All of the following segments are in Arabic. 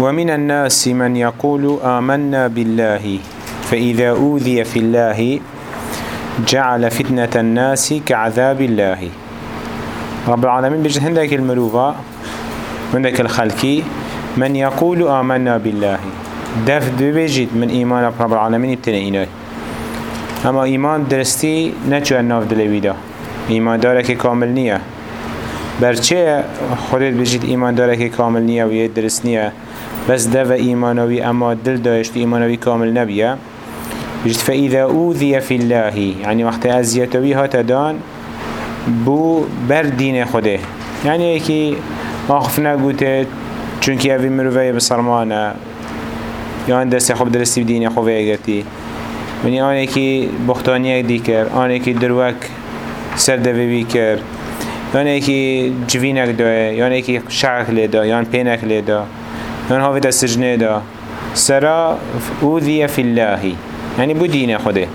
ومن الناس من يقول آمنا بالله فإذا أوذي في الله جعل فتنة الناس كعذاب الله. رب العالمين بجد هندك المروفة هندك الخلقي من يقول آمنا بالله. دف بيجد من إيمان رب العالمين ابتنى أما إيمان درستي نچو الناف دلويدا إيمان دارك كامل نية. برچه خودت بجید ایمان داره که کامل نیه درست نیه بس ده ایمانوی اما دل داشت ایمانوی کامل نبیه. بجد فإذا أوذي في الله يعني وقت أزيتوي هاتا دان بو بر دين خوده. يعني ايكي آخف نگوته چونكي اوي مروفي بسرمانه یا دست خوب درستی بدین خوب اگرتی منی آنه که بختانی دی کر آنه که دروک سر دوی کر یعنی که جوینک داره یعنی که شعک لیدا یعنی پینک لیدا. یعنی هاوی دست سجنه دا سرا اوذی فی اللهی یعنی بو دین خوده.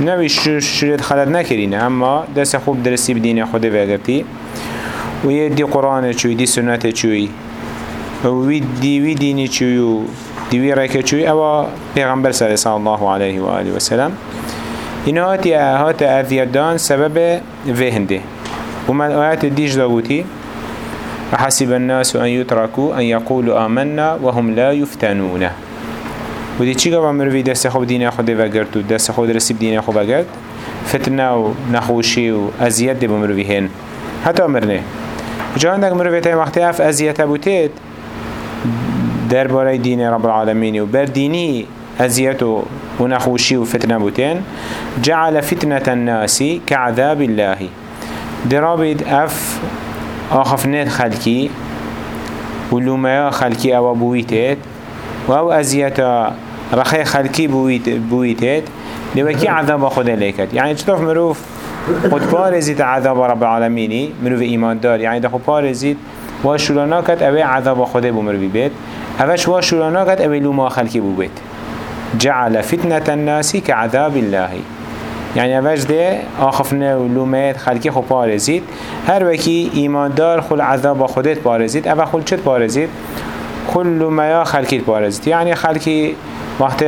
نوی شرط خلط نکرینه اما دست خوب درستی بدین خوده وگرتی و یه دی قرآن چوی دی سنت چوی. و وی دیوی دینی چوی و دیوی رکه چوی. اوا پیغمبر صلی الله علیه و آله و سلم. اینا هاتی هات اذیدان سبب وهنده. وما الآيات ديش داوتي أحسب الناس أن يتركوا أن يقولوا آمنا وهم لا يفتنون. ودي چی گفت مروی دست خوب دین خود وگرد و دست خود رسیب دین خود وگرد فتنه و نخوشی و ازیت دی بمروی هن حتی مرنه جا عندك مروی تای وقتی اف ازیت بوتید در بارای دین رب العالمین و بر دینی ازیت و نخوشی و فتنه بوتین جعل فتنة الناس كعذاب الله درابید اف آخفنات خلکی. ولومیا خلکی أو بویتید. و آو ازیتا رخی خلکی بویتید. لوکی عذاب خدا لیکد. یعنی چطور مروف خود پارزید عذاب رب العالمینی. مروف ایمان دار. یعنی ده خود پارزید. و شولانا کد اوه عذاب خدا بو مروفی بید اوش و شولانا کد اوه لوما خلکی بو بید جعل فتنة الناس كعذاب الله. يعني اوش ده آخفنه و لومت خلقی خو پارزید هر وکی ایماندار خل عذاب خودت پارزید او خل چت پارزید خل لومیا خلقی پارزید يعني خلقی وقت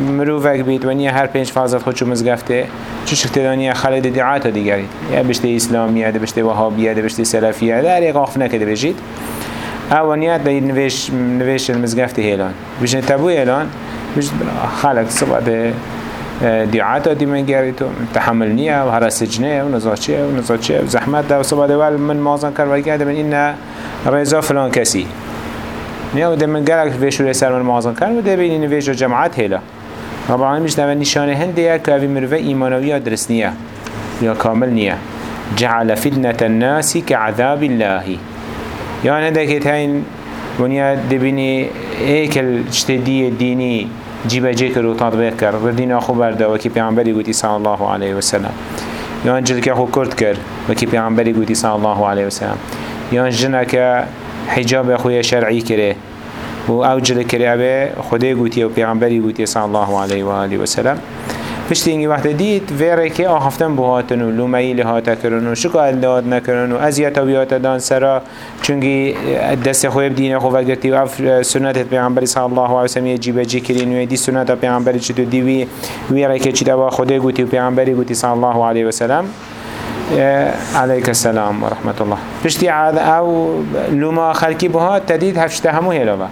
مروفك بيت ونيا هر پنج فازت خودشو مزگفته چو شکتدانی خلد دعات دیگری یا بشته اسلامیه ده بشته وهابیه ده بشته سلفیه ده هر یک آخف نکده بجید. اوانیت ده نویش, نویش المزگفته هیلان بشنه تبو هیلان بشت خلق صبح ده دعاتا دي من گریتو تحمل نية و هر سجنه و نزاچه و نزاچه و زحمت ده و صبح دول من مازن کر و گرده من این رضا فلان کسی. نیا و ده من گرک ویشو سر من مازن کر و ده بین این ویشو جماعت هیلا رب العالمین بیشتر و نشانه هنده یک که اوی مروه ایمانوی درست نیه یا کامل نیه. جعل فتنة الناس كعذاب الله. يعني هذا كتاين ونيا دبني ايكل اجتدي ديني جيبا جيكر و تطبيق كر. بردين اخو برده. وكي پیغمبری قوتي صلى الله عليه وسلم يان جلك اخو كرد كر وكي پیغمبری قوتي صلى الله عليه وسلم يان جنك حجاب اخويا شرعي كره و أو جلك كره ابي خده قوتي و صلى الله عليه وآله وسلم پشتی اینگی وقت دید ویره که آخفتن بهاتن و لومهی لهاتا کرن و شکا الداد نکرن و ازیتا بیاتا دان سرا چونگی دست خوی بدین خو وگرتی و اف سنت پیغمبری صلی الله علیه وسلم جیب جی کرین و دی سنت پیغمبری چطور دیوی ویره که چی دوا خوده گوتی و پیغمبری گوتی صلی الله علیه وسلم عليك السلام ورحمة الله. پشتی عاد أو لما خلقی بها تدید هفشته همو هلوه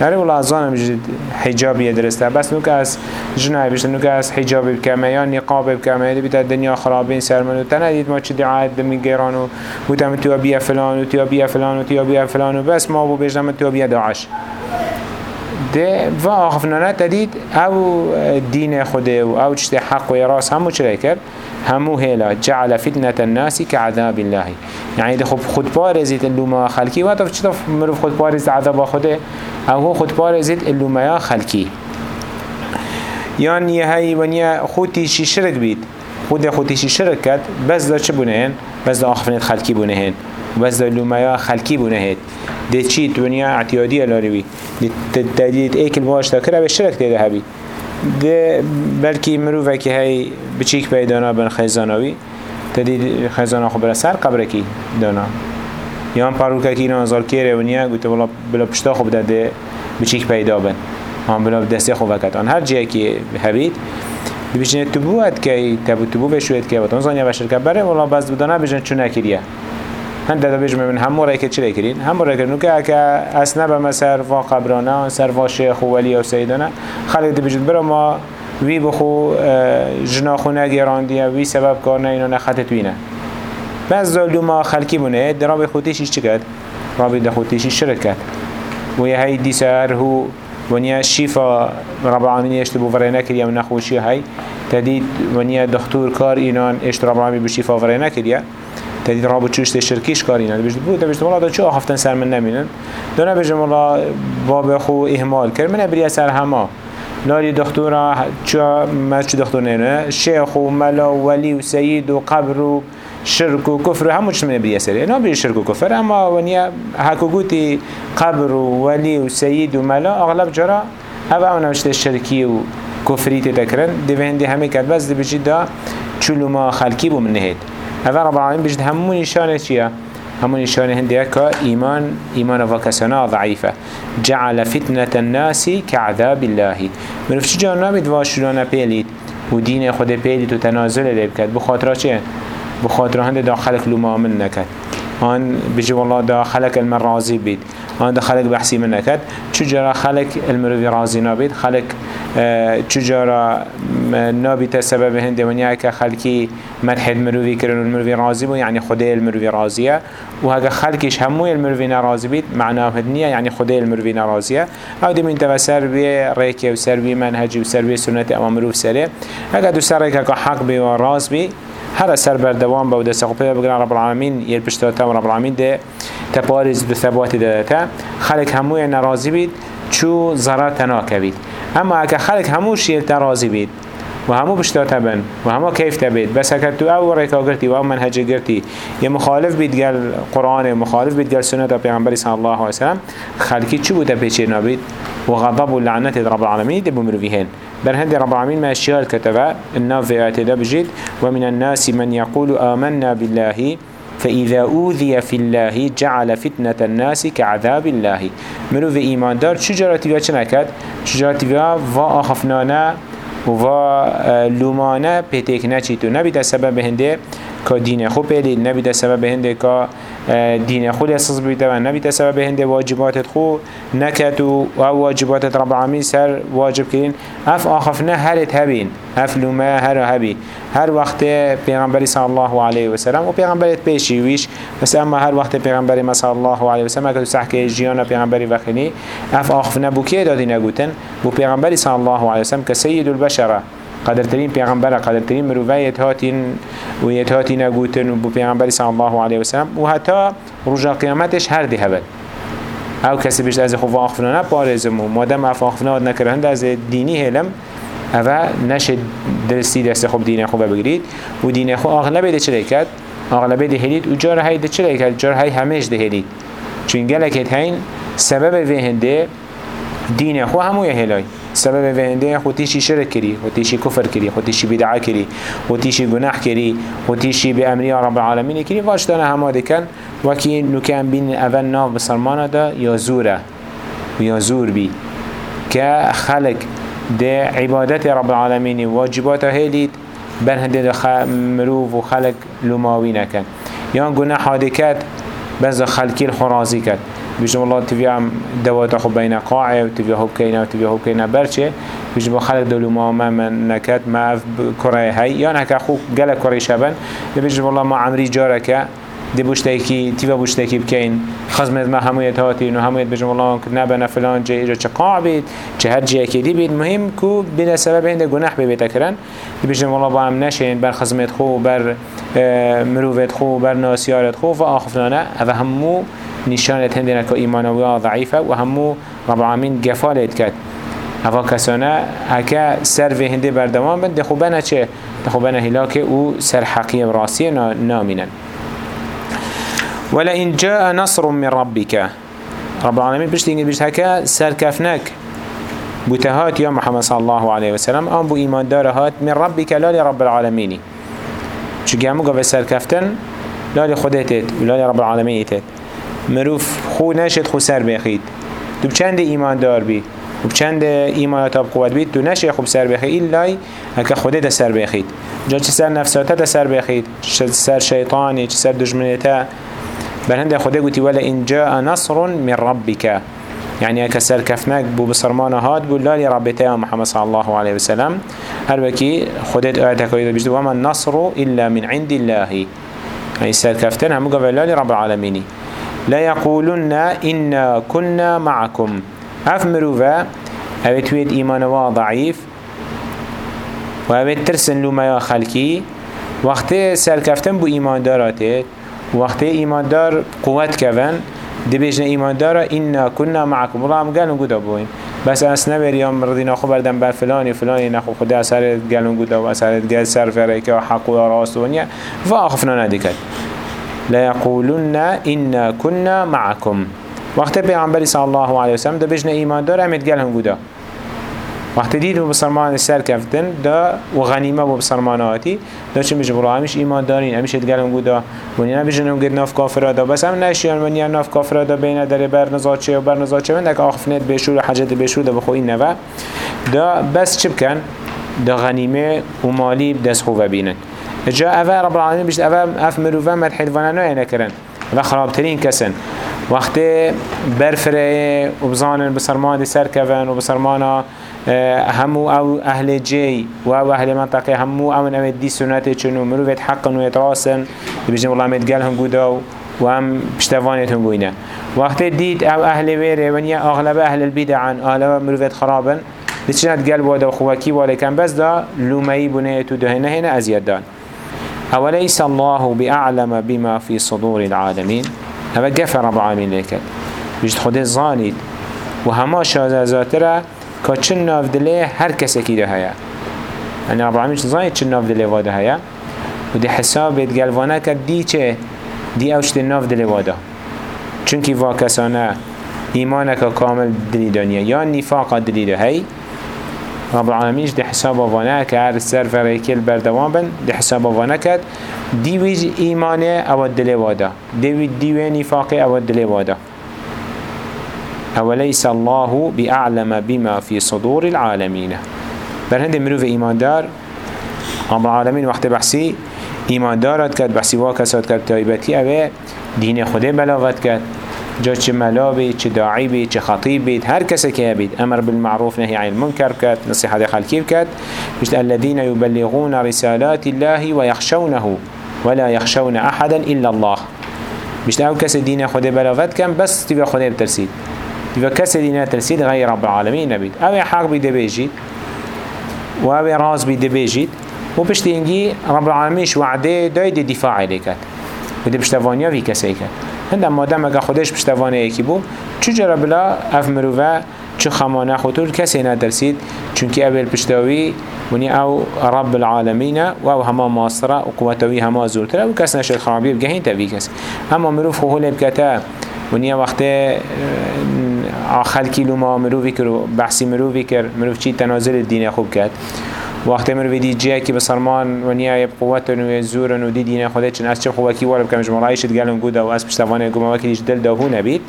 نره ولا ازانم جد حجابی درسته بس نوک از جنای بشت نوک از حجابی بکمه یا نقاب بکمه. دی بیت دنیا خرابین سرمن و تندید. ما چه دعایت دمی گیران و بودم تو بیا فلان و تو بیا فلان و تو بیا فلان و بس ما بو بجنم تو بیا داعش. ده و آخفنانه تدید أو دین خوده و أو چشت حق و راس همو چرا کرد؟ همو هلا جعل فتنة الناس كعذاب الله. يعني ده خب خود بارزيت اللوما خلقي واتف چطف مروف خود بارزيت عذاب خوده او هو خود پارزید اللومیا خلکی. یان هایی و ونیا خودیشی شرک بید؟ خود خودیشی شرک کرد؟ بس دا چه بونه هن؟ بس دا آخفنید خلکی بونه هن بس دا اللومیا خلکی بونه هن ده چی دنیا اعتیادی الاروی ده دلید ایک الواش دا کرا به شرک دیده هبی. ده بلکی مروفه که های بچیک پیدانا بن خیزاناوی تدید خزانه خبر سر قبرکی دانا. یان پاروکه که اینا نظر کیره و نیا گوته بلا بلا پشتا خوب داده بچیک پیدا بن. هم بلاب دستی خوب وقت. آن هر جایی که هبید بیشتر تبوت که تبو تبو شوید که وقت زنی زنیا که بره ولاب بعض بدن بیشتر چون اکیریه هند داده بیشتر من هم مرا که چه کرین؟ هم مرا کردن که اگه اصلا به مسیر وا قبرانه سر واشه خوالی و ولی و سیدانه. خالق دی بیشتر ما وی بخو جناخونه گیراندیه وی سبب کار نه اینو توی توینه بعض ظلوما خلکی بونه دراب خودیشی چی کرد؟ رابی ده خودیشی شرک کرد. و یه هی دیسر هو ونیا شیفا رب العالمین اشتبو ورینه کریه و نخوشی هی. تدید ونیا دکتور کار اینان اشت رب العالمین بشیفا ورینه کریه تدید رابو چوشت شرکیش کار اینان. بشت بود بشت والا دا چه هفتن سر من نمینن؟ دو نبجم والا باب خو اهمال کرد. من ابریه سر همه لالي دكتورة چا ما چو دكتور نينه شيخ و ملا و ولي و سيد و قبر و شرك و كفر همو چش من بريا سري بري شرك و كفر اما ونيا هكو قبر و ولي و و أغلب جرا هبا أونا مشت الشركي و كفري تتكرن. دي هندي همي كد بس دي بجي دا ما خلقي بو من نهيد هذا رب العالمين بجد همو نشانه چيه همون نشان هندية كإيمان إيمان وكسنا ضعيفة. جعل فتنة الناس كعذاب الله. من في جان نامد واشلونا بيليت ودين خود بيليت وتنازل لبكت بخاطرة چه؟ بخاطرة هنده داخلك لما من نكت آن بجي والله دا المرازي بيت آن دا خلق بحثي من نكت چجرا خلق المروي رازي نابيت خلق چجارا نابیت سبب هنده ونیا که خلکی مدحد مروی کرن و المروی رازی بو یعنی خدای المروی رازیه و هگه خلکش هموی المروی نرازی بید معناه هدنیه یعنی خدای المروی نرازیه أو دی من سر بی ریکی و سر بی منهجی و سر بی سنت اما مروف سره اگه دو سر که حق بی و بی هر سر بردوام با دست خوبه بگرن رب العالمین یه پشتاتا و رب العالمین ده. تپارز دو ثبات دادتا خلق هموی نرازی بید چو ضرر تناکه بید. اما اگه خلق همو شیل ترازی بید. و همو بشتا تبن. و همو کیف تبید. بس اگر تو أو ریکا گرتی و أو منهج گرتی. یه مخالف بید گل قرآن مخالف بید گل سنت پیغمبری صلی الله علیه وسلم خلقی چی بوده پیچه نبید؟ و غضب و لعنت رب العالمین دبو مروفیهن بر هند رب العالمين ما اشياء كتبه الناف في اعتداء بجد ومن الناس من يقول آمنا بالله. فإذا أوذي في الله جعل فتنة الناس كعذاب الله. منو في إيمان دار شجرة تبا چنكت شجرة تبا و آخفنانا و لومانه پیتک نچیتو. نبیده سبب هنده که دین خوب پیلید نبیده سبب هنده که دین خود أساس بیده و نبیده سبب هنده واجباتت خو نکت و واجباتت رب العالمین سر واجب کرین اف آخفنه هرت هبین. اف لومه هر هبی. هر وقت پیغمبری صلی الله علیه و سلم و پیغمبرت پیشی ویش. بس اما هر وقت پیغمبری صلی الله علیه و سلم که تو سحک جیان پیغمبری وخینی اف آخفنه بو که دادی نگوتن؟ بو پیغمبری صلی الله علیه و سلم که سید البشره قدرترین پیغمبر قدرترین مروفیت هاتین و یت هاتین اگوتن و پیغمبر صلی الله علیه وسلم و حتی رجا قیامتش هر دی هبل. او کسی بیشت از خوب آخفنا نپارزم و مادم اف آخفنا نکرهند از دینی هلم اوه نشه درستی دست خوب دین خوب بگیرید. و دین خوب اغلبه ده چلی کرد اغلبه ده هلید و جار های ده چلی کرد جار های هلید چون گلکت هین سبب وهنده دین خو همو هلای. سبب وینده خو تیشی شرک کری خو تیشی کفر کری خو تیشی بدعا کری خو تیشی گناح کری خو تیشی به امری رب العالمین کری واش دانه همه دکن. وکی نکن بین اول ناف بسلمان دا یا زوره. یا زور بی. که خلق ده عبادت رب العالمین واجبات هلید بر هنده ده مروف و خلق لماوی نکن. یا گناح حادکت بز خلقی الخرازی کد بيجي والله تبيع دوات خو بين قاعة وتبيع هو كينا وتبيع هو كينا برشة بيجي بخلق دولو ما ما من نكات ما كره هاي يعني هكا خو جل كره شبن. بيجي والله ما عمري جارك دي بوشتاكي تيبا بوشتاكي بكين خزمت ما هميت هاتي انه هميت بجم الله كنا بنا فلان جي اجا چه قاع چه هر جي اكي دي بيت مهم كو بلا سبب هنده گناح بيت اكرن دي بجم الله با هم نشين بر خزمت خو بر مروفت خو بر ناسيارت خو و آخفنانه. او همو نشانت هندنا که ایمانوی ضعیفه و همو رب العالمین گفالت کرد. هوا کسانه هکا سر و هنده بردوان بند دخوبنه چه؟ دخوبنه هلاکه او سر حقی راسی نامینن. ولئن جاء نصر من ربك. رب العالمين بيش تيجي بيش هكا سركفنك بتهات يا محمد صلى الله عليه وسلم. أم بو إيمان دارهات من ربك لا لرب العالمين. قاموا؟ قبل سركفتن لا لخدتت ولا لرب العالمين تت مروف خو نشد خو سر بخید تو بچند ایمان دار بی؟ و بچند ایمان تاب قوت بید تو نشه خوب سر بخید ایلای هکا خوده ده سر بخید جا چه سر نفساته ده سر بخید چه سر شیطانی چه سر دجمنیته بل هنده خوده گوتی ولا إن جاء نصر من ربك. يعني كسر كفنك بو بصرمان هاد بو لالي ربته محمد صلى الله عليه وسلم. هل بكي خدت آياتك وإذا وما النصر إلا من عند الله. يعني سر كفتن هم قبل لالي رب العالمين. لا يقولن إنا كنا معكم. هف مروفا أبي تويد إيمان ضعيف وأبي ترسن لما يا خلقي. وقت سر كفتن بو إيمان داراته وقت إيمان دار قوت كفن دي بيجنا إيمان دارا إنا كنا معكم والله هم قالوا قد أبوين بس أس نبر يوم رضينا خو بردن بر فلاني فلاني نخو خدا أسرت قالوا قد أبو أسرت قال سر فريك وحق وراس ونيا فأخفنا نديكت لا يقولن إنا كنا معكم وقت پیغمبر صلى الله عليه وسلم ده بجنا إيمان دار أمد قالهم قد وقت دید و بسرمان سر کفتن دا و غنیمه و بسرماناتی. دا چه میشه برو همیش ایمان دارین. همیشه دگرم گودا ونیا نبیجنم گرد ناف کافر دا. بس هم نشیان ونیا ناف کافر دا. بین در بر نزاچه و بر نزاچه من دک آخفنت بشور و حجت بشور دا بخوی نوه. دا بس چه بکن؟ دا غنیمه و مالی دست خوبه بینن. جا اوه رب العالمین بیشت اوه اف مروفه مدحیدوانه نوه نکرن. و خرابترین کسن. وقت برفره و بزانن بسرمان سر کون و بسرمانا همو أو أهل جي و أو أهل منطقه همو أو أو دي سنته چنو مروفت حقا و يتراسن بجن والله متقال هم قدو و هم پشتوانت هم بوينه وقت ديد أو أهل ويره ونيا اغلب أهل البدعان اغلب مروفت خرابن لچنت قلب وادا خوكي ولكن بس دا لومي بنيتو دهنه هنا ازياد دان أوليس الله بأعلم بما في صدور العالمين؟ هذا قفر رب العالمين لك؟ بجد خده الظالد وهما شازازاتره چن ناف دله هر کسی کی ده هیا. یعنی رب العالمین زاید چن ناف دله واده هیا؟ و دی حساب کرد دی چه؟ دی اوشت ناف دله واده. چونکی وا کسانه ایمانک کامل دلی دنیا. یا نفاق دلی ده هی؟ رب العالمین دی حساب وانه که هر سر فریکل بردوان بن دی حساب وانه کرد. دی ویج ایمانه أو دله واده دی ویج نفاق أو دله واده أوليس الله بأعلم بما في صدور العالمين بل هند مروف إيمان دار أمر العالمين وقت بحثي إيمان دارت كد بحثي واكسات كد تايبتي أوه دين خده بلاغت كد جا چه ملا بید چه داعی بید چه خطیب بید هر کسی که بید أمر بالمعروف نهی عن المنکر کد نصیحت خلکی کد مشت الذين يبلغون رسالات الله ويخشونه ولا يخشون أحدا إلا الله. مشت أو کسی دین خود بلاغت کن بس تیوه خود بترسید. و کسی دینا ترسید غیر رب العالمین نبید. أو حق بیده بیجید و أو راز بیده بیجید و پشت اینگی رب العالمینش وعده داید دفاع لیکد و ده پشتوانیا وی کسی کد هنده مادم اگه خودش پشتوانه یکی بو چجا بلا؟ اف مروفه چو خمانه خطور کسی ندرسید؟ چونکه اول پشتوی ونی أو رب العالمین و أو هما ماصره و قوتوی هما زورتره و کس نشد خرابی بگهین تاوی کسی اما مروف خوله بکتا ونیا وقت خلکی لما مروفی کر و بحثی مروفی کر مروف چی؟ تنازل دین خوب کرد. وقت مروفی دی جه که بسرمان ونیا یب قوت و زور و دی دین خودت چن از چه خوبکی وارب کمش مرایشت گلم گوده و از پشتوانه گم وکیش دل دهو نبید.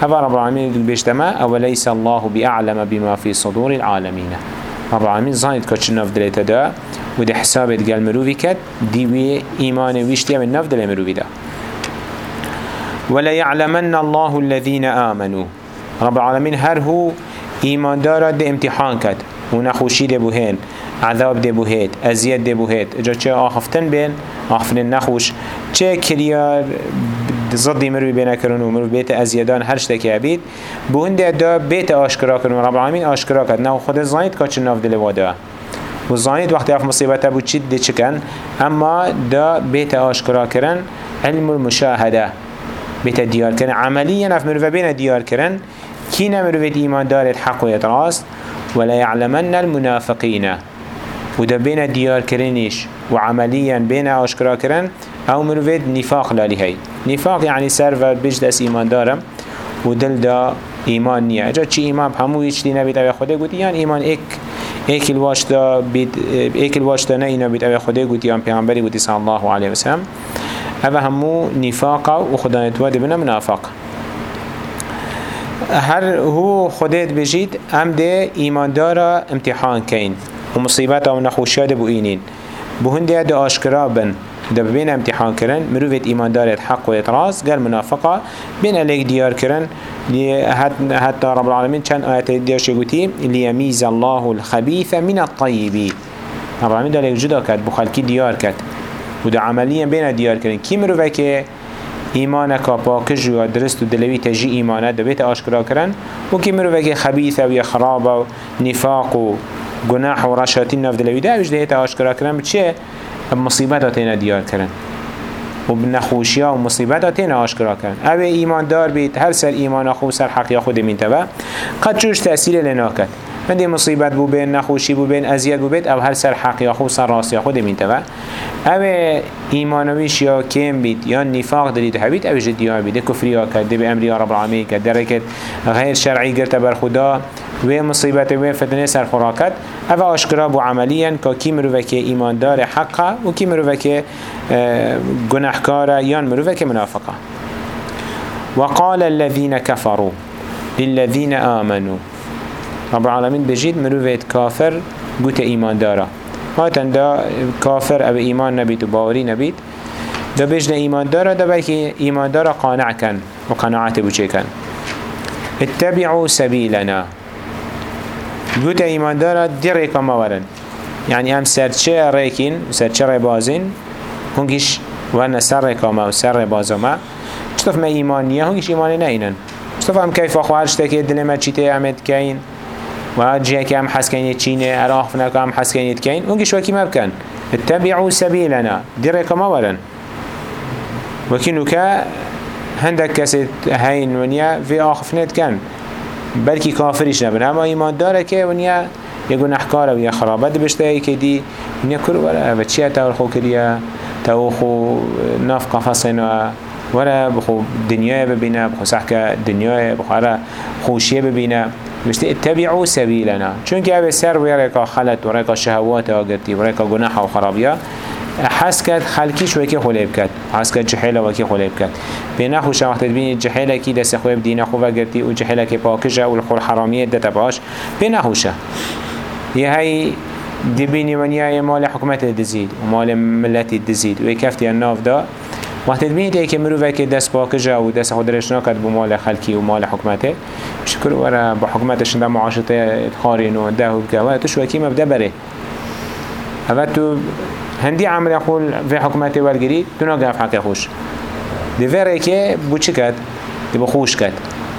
هوا رب العالمین دل بیشتما اولیس الله بأعلم بما في صدور العالمين رب العالمین زانید که چه نف دلیت دا و دی حسابت گل مروفی کد دیوی ایمان ویشتی من نف دل مروفی دا. ولا يعلمن الله الذين آمنوا رب العالمين هر هو إيمان دارا ده امتحان كد ونخوشي ده بوهين عذاب ده بوهيت أزياد ده بوهيت جا چه آخفتن بين آخفتن نخوش چه كريار ضدی مروی بینه کرن و مروی بیت ازیادان هر شتکی عبید بو هنده دا بیت آشکرا کرن رب العالمین آشکرا کرد. نو خود زانید که چه ناف دل واده و زانید وقتی اف مصیبت بود چید ده چکن اما دا بیت آشکرا کرن علم المشاهده. بيت ديار كرن عمليا اف مروفه بين ديار كرن كينا مروفه ايمان دار الحق ويتراست ولا يعلمن المنافقين وده بين ديار كرنش وعمليا بين اشكرا كرن أو مروفه نفاق لالي نفاق يعني سرفر بجد اس ايمان دارم ودل دا ایمان نیه. اجا چی ایمان؟ همو هیچ دی نبید اوه خوده گوتی یان ایمان ایک ایک الواشتا بید ایک الواشتا نه اینا بید اوه خوده گوتی یان پیغمبری گوتی صلی الله علیه وسلم هذا همو نفاق و خدا نتوادي بنا منافق. هر هو خودت بجید ام ده ایمان دارا امتحان کین. و مصیبت و نخوشیات بو اینین. بو هنده ده آشکرا بن. ده بین امتحان کرن مروفت ایمان دارت حق و اطراز قال منافقه بین الیک دیار کرن. حتى رب العالمين كان آيات دياش يقولي ليميز الله الخبيث من الطيب رب العالمين دالك جدا كد بخلقي ديار كد وده عمليا بين ديار كرن كي مروفه که ایمان کا پاکش و درست و دلوی تجی ایمانه د بیت آشکرا کرن و که مروه که خبیث و یا خراب و نفاق و گناح و رشاتین نف دلوی ده اوش دیت آشکرا کرن. چه مصیبت آتینا دیار کرن. و نخوشی ها و مصیبت آتینا آشکرا کرن. او ایمان دار بید هر سر ایمان خو سر حقی خود میتوه قد جوش تأثیر لنا کرد. من دی مصیبت بو بین نخوشی بو بین ازیاد بو بید أو هر سر حقی خو سر راستی خود من تبا أو ایمانویش یا کم بید یا نفاق حبید أو جدیان بید کفری ها کد به امری رب العالمین کد درکت غیر شرعی گرت بر خدا و مصیبت و فتنه سر خوراکت أو آشکرا بو عملیا که کی مروفه ایمان دار حقا و کی مروفه گناهکار یان مروفه منافقه وقال الذين كفروا للذين آمنوا. رب العالمين بجيد مروفيت كافر قوت إيمان دارا. هاتن دا كافر أو إيمان نبيت وباوري نبيت دا بجنا إيمان دارا دا بلكي إيمان دارا قانع كان وقناعات بوچه كان اتبعوا سبيلنا قوت إيمان دارا دريكا مورن يعني هم سرچه ريكين سرچه ربازين هنگيش وأنا سر ريكاما وسر ربازما چطف ما إيمانية هنگيش إيماني نينن چطف هم كيف أخوارش تكي دلما چيته عمد كين و جهه که هم حس کنید چینه اراخفنا که هم حس کنید کین اونگی شوکی مبکن. اتبعوا سبیلنا. دیره ما ورن. وكينو كا هندك كسي هين ونيا في آخفنت كان بلكي كافرش نبن. اما ايمان داره که ونيا يقول نحكاره ويا خرابات بشتاي كدي ونيا كل ولا بتشيا تاول خو كريا تاو خو ناف قفصنا ولا بخو دنيا ببينا بخو سحكة دنيا بخو على خوشية بشت اتبعوا سبيلنا چونك اوه سر ورقا خلط ورقا شهوات آگرتی ورقا گناح و خرابیا حس کرد خلکیش وکی خلیب کرد. حس کرد جحیل وکی خلیب کرد. به نخوش وقت بینید جحیل کی دست خوب دین خو وگرتی و جحیل کی پاکجه و الخور حرامیه دتا باش. به نخوشه یه هی دبینی ونیای مال حکومت دزید و مال ملتی دزید. و کفتی الناف دا. وقت بینید که مروفه که دست پاکجه و دست خودرش نکرد با مال خلکی و مال حکمته شکر ورا با حکمتش ده معاشرت خارین و ده و بکه تو شوکی مبدا بره. اول تو هندی عمل خول في حکمت ورگری تو نگه حق خوش. دی وره که بو چی کد دی خوش کد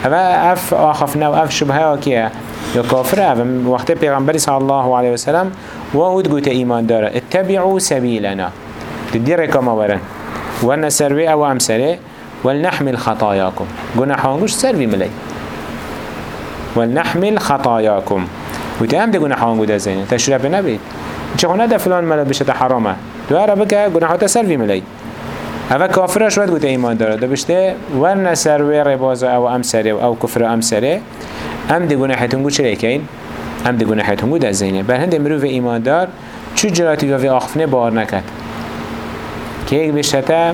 اول اف آخفنا و اف شبهه کیه؟ یا کافره اول وقت پیغمبری صلی الله علیه وسلم و هود گوته ایمان داره. اتبعوا سبیلنا. دی رکا ورن وأنا سروي أو ام سري ولنحمل خطاياكم. قلنا حوانقوش سروي ملي. ولنحمل خطاياكم. وتهم ده قلنا حوانقو ده زينه تشرف نبيت چه ده فلان ملا بشته حرامه. دو عربه قلنا حوتا سروي ملي. اوه کافر شوید گوته ایمان داره. دو بشته ورن سروی ربازا أو ام سره أو کفر ام سره ام دی گونه حیتون گو چرا ام دی گونه حیتون گو ده زینه. بر هنده مروف ایمان دار چو جراتی و آخفنه بار نکد که یک بشتا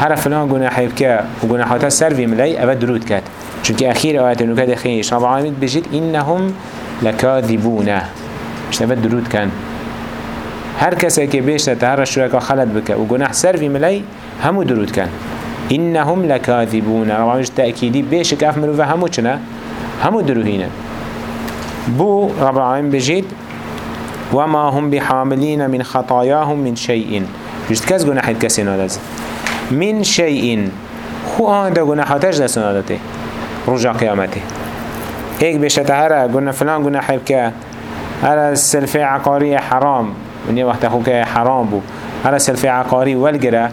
هر فلان گناحی بکه و گناحاتا سر وی ملی اوه درود کد چونکه اخیر آیت نوکه دخیش رب العالمین بجید اینهم لکاذبونه. مش اوه درود کن. هر کسی که بیشتا هر شرکا خلط بکه و گناح سر ملی همو درود کن. إنهم لكاذبون رب العالمين تأكيدي بيشك أفمروا فهمو چنا همو دروهين بو رب العالمين بجيد وما هم بحاملين من خطاياهم من شيء جست کس گناحت کسی نادز من شیئین خو آن دا گناحاتش دست نادته رجا قیامته ایک بشت هره گناه فلان گناح که هره سلفه عقاری حرام ونیا وقت خو که حرام بو هره سلفه عقاری ولگره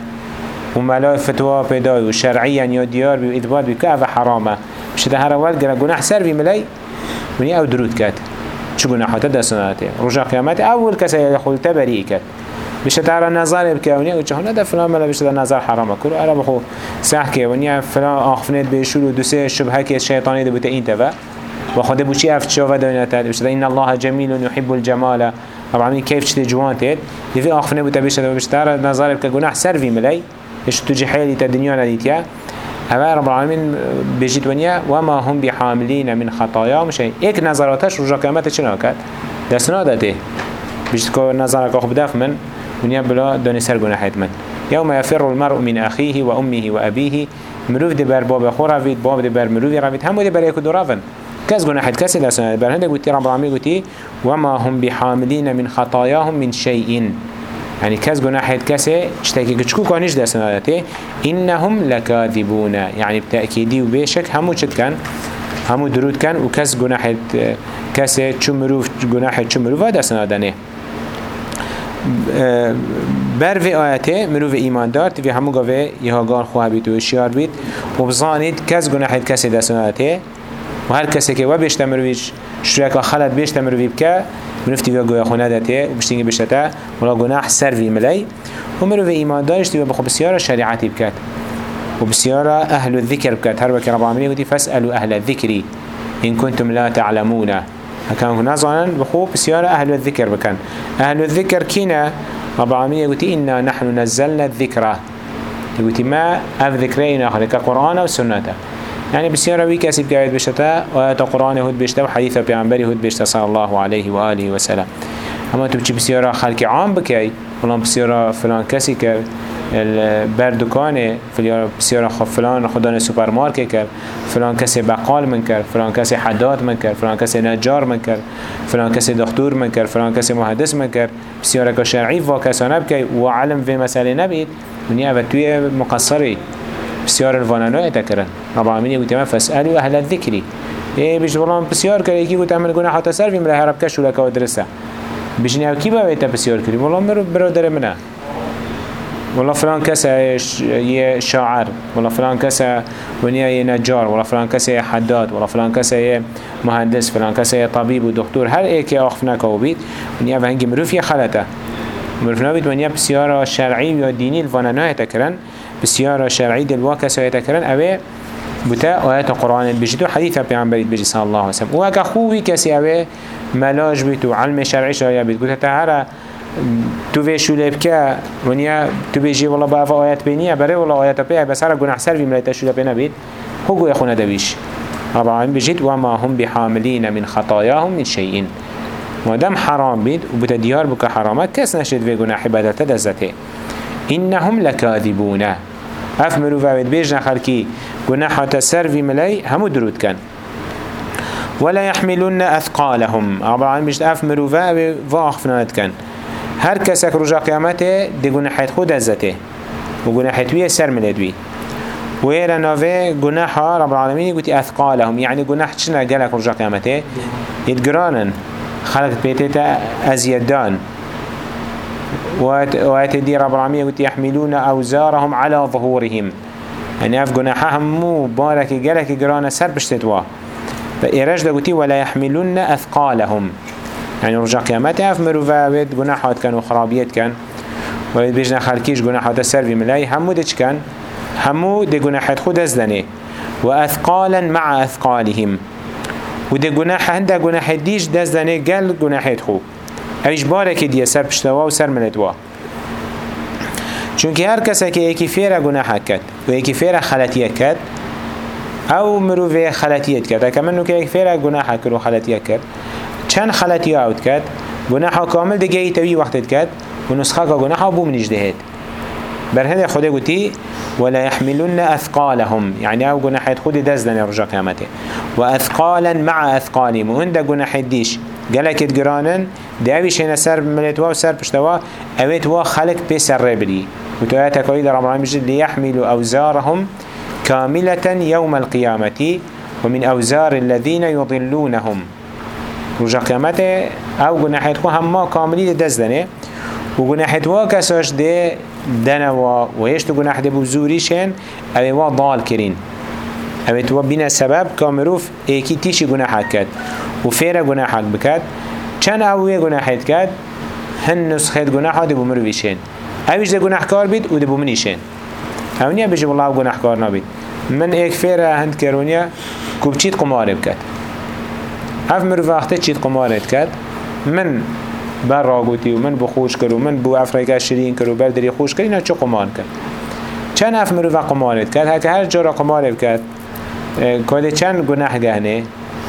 و ملای فتوا پیدای و شرعی یا دیار بی و اثبات بی که اوه حرامه بشت هره ولگره گناح سر بی ملی ونیا أو درود کد چو گناحات دست نادته رجا قیامته اول کسی خلطه بری کد بشه ترى نظر بكونيا وجهنا ده فلان ملا بشه نظر حرامه كل أنا بخو سحكي ونيا فلان آخفنت بيشول ودوسه شبهه که شيطاني ده بوده این تبا وخده بوشي افت شوفه دونيا تد بشه إن الله جميل يحب الجمال. طبعا كيف شتي جوان تد يفي آخفنه بوده بشه ده بشه ترى نظر بك جناح سر في ملاي إيش تجي حالي تا دنيا نديتيا أما رب العالمين بجد ونيا وما هم بحاملين من خطاياهم شيء إيك نظراتش رجا قيامته چنا كات دستنا داته بجد كو نظرك بداف من. ونيا بلا دوني سر گناحيت من يوم يفر المرء من أخيه وأمه وأبيه مروف دي بر باب خو روید باب دي بر مروف روید همو دي بر يكو دو رافن. كز گناحت كسي دستنا بر هنده قلت رب العالمين قلت وما هم بحاملين من خطاياهم من شيء. يعني كز جناحيت كسي اشتكي كشكو كانش ده سنادته إنهم لكاذبون. يعني بتأكيدي وبيشك همو شد كان همو درود كان وكز جناحيت كسي شو مروف جناحيت شو مروف ده سنادنه بر في آياته مروف إيمان دار تفي همو قوة يهاگان خواه بيت وشيار بيت وبزانيد كز جناحيت كسي ده سنادته وهر كسي كي وبيشتا مروفيش شريكا خلط بيشتا مروفي بكا منفتي بيا گویا خونه داته و بشتینگی بشتا ولا گناه سر وی ملی. و منو به ایمان داشتی و بخو بسیار شریعتی بکد و بسیار أهل الذکر بکد هر وکی رب العالمین گوتی فاسألوا أهل الذکری إن كنتم لا تعلمون. هكذا هنا ظنن بخو بسيارة أهل الذكر بكن. أهل الذكر كنا رب العالمين يقول إنا نحن نزلنا الذكرى يقول ما أف ذكرين خلق قرآن وسنة يعني بسيارة وي كسي بقايد بشتا وآيات قرآن هود بشتا وحديث بيعنبري هود بشتا صلى الله عليه وآله وسلم. اما تو بچی بسیارا خلق عام بکی فلان بسیارا فلان کسی که بر دکانه فلان بسیارا فلان خدان سوپرمارکت کرد فلان کسی بقال من کرد فلان کسی حداد من کرد فلان کسی نجار من کرد فلان کسی دکتور من کرد فلان کسی محدث من کرد بسیارا که شرعی و کسانه بکی و علم في مسئله نبید منی اوه توی مقصری. بسيار الفانانو اتكرن رب العالمين يقول تمام فاسألوا أهل الذكر إيه بيش والله بسيار كري كي قلت عمل قناح تسر في ملاها رب كشو لك ودرسه أو كي بيتا بسيار كري والله مرو برادر منه. والله فلان كسا يه شاعر. والله فلان كسا ونيا نجار. والله فلان كسا يه حداد. والله فلان كسا يه مهندس. فلان كسا يه طبيب ودكتور هر ايك اخفنا كوبيت ونيا فهنجي مروف يخلته مروف نابد ونيا بسيارة شرعي وديني الفانانو يتكرن. بسيارة شرعي دلوا كسوية تكرن أوي بتا آيات القرآن بجدو حديثة بيعنبري بجي صلى الله عليه وسلم. وهكا خوي كسي أوي ملاج بيتو علم شرعي شرعي بيت قلت تعالى تو في شو لبكا ونيا تو بيجي والله بقى آيات بينيا بري والله آيات بيها بس هرا قناح سر في ملايتا شو لبينا بيت هو يخونا دبيش رب العالمين بجد وما هم بحاملين من خطاياهم من شيء ودم حرام بيت وبتديار بك حرامات كس نشد في قناح بدل تدزته إنهم لكاذبون اف مروفا بيت بيجنا خلقي قناحة تسر في ملاي همو درود كان ولا يحملون أثقالهم. عبارة بيجت اف مروفا واخفنات كان هر كسك رجا قيامته دي قناحة خود ازته وقناحة ويه سر ملدوي ويرا نوفي قناحة رب العالمين يقول أثقالهم. يعني قناح چنا قالك رجا قيامته يتقرانن خلق بيتتا أزيدان وآيات دي رب العالمين قلت يحملون أوزارهم على ظهورهم. يعني أف جناحهم مو بارك جلك جرانا سر بشتتوا فإيراج ده قلت ولا يحملون أثقالهم. يعني رجع قيامات أف مروفاوت جناحات كانوا خرابيات كان ويد بيجنا خالكيش جناحات السر في ملاي همو ديش كان؟ همو دي جناحات خود أزدني. وأثقالا مع أثقالهم. ودي جناح هنده جناح ديش دزدني قال جناحات خو. اویش باره که سر پشتوا و سر ملتوا چونکه هر کسی که یکی فیر گناه کد و یکی فیر خلطیه کد أو مروفه خلطیت کرد. اکه منو که یک فیر گناه کرد و خلطیه کرد چند خلطیه آوت کرد گناه کامل دیگه ایتوی وقتت کرد و نسخه که گناه بو منیش بر هذا خدا قلتي ولا يحملن أثقالهم يعني أو جناحات خود دزدن رجع قيامته وأثقالا مع أثقالهم وعند جناحات ديش قالك جرانن دعويش هنا سر ملتوا وسر بشتوا أويت وا خلق بسر ربري وتواتك كويد رب العالمين ليحملوا أوزارهم كاملة يوم القيامة ومن أوزار الذين يضلونهم. رجع قيامته أو جناحات هم ما كاملين دزدنه و گناحت وا کساش ده دنوا و هشت گناح ده بزوریشن اوه وا ضال کرین اوه تو بین سبب کامروف ایکی تیشی گناحت کد و فیر گناحت بکد چند اوه گناحت کد هن نسخت گناحا ده بمرویشن اویش ده گناحکار بید و ده بمنیشن اونیا بجی والله گناحکار نبید. من ایک فیر هند کرونیا کوب چیت قماره بکد. اف مروف وقته چیت قماره کد من بر راگوتی و من بو خوش کرد و من بو افریقا شیرین کرد و بر دری خوش کرد اینا چه قمان کرد؟ چند اف مروفا قمارت کرد هکه هر جورا قمارت کرد کده چند گناه گهنه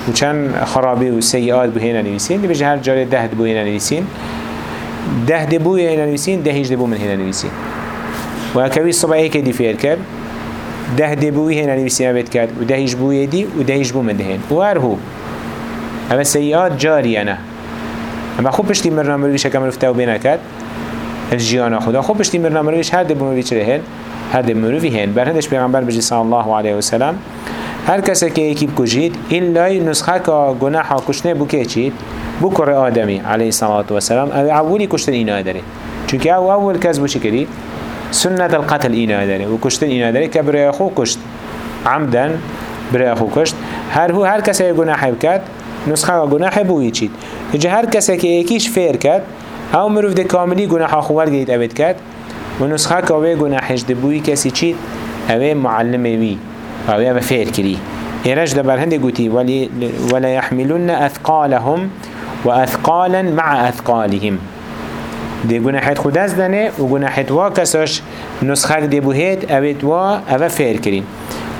و چند خرابی و سیئات بوهینا نویسین. دی بجه هر جاره ده دبو هینا نویسین. ده دبو هینا نویسین ده هیچ دبو من هینا نویسین و هکوی صبح ایک دی فیر کرد ده دبوی هینا نویسین بید کرد و ده هیچ بوی دی و ده هیچ بو من دهین و هر هو. اما سیئات جاریه نه اما خوب پشتی مرنا مرویش که مروف توبه نکد الجیانا خدا خوب پشتی مرنا مرویش هر دبو مروی چره هن هر دبو مروی هن برهندش پیغمبر بجی صلی الله علیه وسلم هر کسی که یکی بکجید لای نسخه که گناه کشنه بو که چید بو کره آدمی علیه الصلاة والسلام. أو اولی کشتن اینا داره چونکه أو اول کس بو چه سنت القتل اینا داره و کشتن اینا داره که برای خو کشت. عمدا برای خو کشت. هر هو هر کسی گناه بکد نسخه گناه بوی چید. اینجا هر کسی که یکیش فیر کرد أو مروف ده کاملی گناه خوال گید اوید کرد. و نسخه که اوه گناهش ده کسی چید اوه معلمه وی. أو اوه فیر کری ایرش ده برهنده گوتی ولا يحملن أثقالهم و اثقالا مع أثقالهم. ده گناهت خود از دنه و گناهت وا کساش نسخه ده بوهید اوید وا اوه فیر کرین.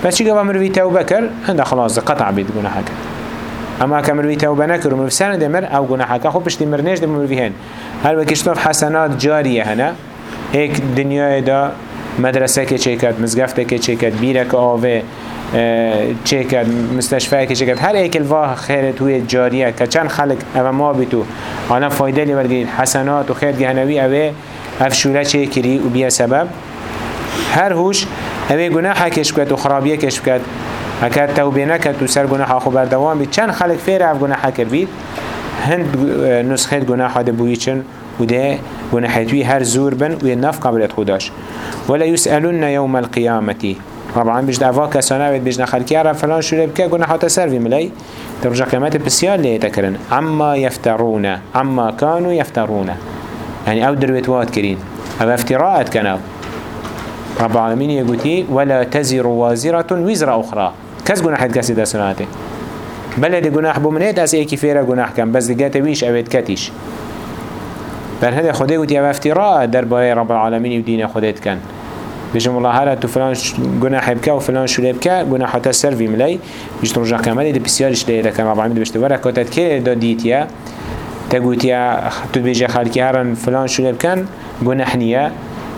بس چی گوه مروی توبه کر هنده خلاص قطع بید کرد اما که مروی توبه نکر و مروی سر دمر أو گناه که خوب پشتی مرنش ده مروی هن. هر وکشتاف حسنات جاریه هنه ایک دنیای دا مدرسه که چه کرد مزگفته که چه کرد بیره که آوه چه کرد مستشفه که چه کرد. هر ایک الواه خیر توی جاریه که چند خلق او ما بیتو. حالا فایده لی برگید حسنات و خیر گهنوی اوه افشوله چه کری و بیا سبب. هر هوش اوه گناه کشف کرد و خرابیه کشف کرد. اگر توبه نکرد و سر گناه خو بردوام بید. چند خلق فیر اف گناه کرد بید. هند نسخه گناه حد بوی چن و ده گناحتوی هر زور بن و نف قبلت خوداش ولا يسألون يوم القيامة. طبعا بيجد أفا كسانا بيد بيجد خلقي عرف فلان شو لبكا گناحات سر ملي ترجع كلمات بسيار ليه تكرن؟ عما يفترون عما كانوا يفترون. يعني أو درويت واد كرين. أو افتراءات كانوا رب العالمين يقولي ولا تزر وازرة وزر أخرى. كس جناح كسي دا بلد جناح بمنيت از ايكي فيرا جناح كان بس دقات ويش اويت كتيش بل هذا خده قلت يا افتراء درباره رب العالمين ودين خدت كان بيجم الله هلا تو فلان جناح بكا وفلان شو لبكا جناح تسر في ملاي بيش ترجع كمان دي بسيارش ليه لكن رب العالمين بيش تورا كتت كي دا ديتيا تقولت يا تو بيجي خالكي هرن فلان شو لبكان جناح نيا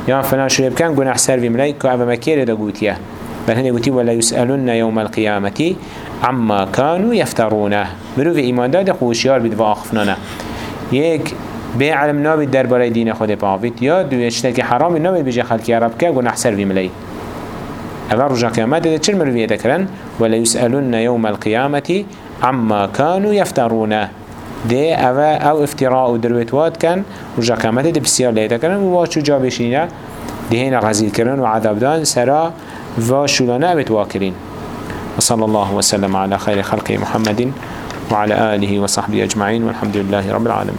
يا فلان شو لبكان جناح سر في ملاي كأبا مكير دا قلت يا بل هنا قلت ولا يسألون يوم القيامة عما كانوا يفترونه مرو في إيمان داد خوشيار بدفع أخفنانا يك به علم نابی درباره دین خود پاوید یا دویشته که حرام نابی بجه خلقی عرب که گناه سر وی ملی اول رجا قیامت ده چل مرویه دکرن ولا يسألون يوم القيامة عما كانوا يفترونه ده أو أو افتراء و درویت واد کن رجا قیامت ده بسیار لیده کرن و واشو جا بشینه ده هین غزیل کرن و عذاب دان سرا و شلانه بت واکرین. وصلى الله وسلم على خير خلق محمد وعلى آله وصحبه أجمعين والحمد لله رب العالمين.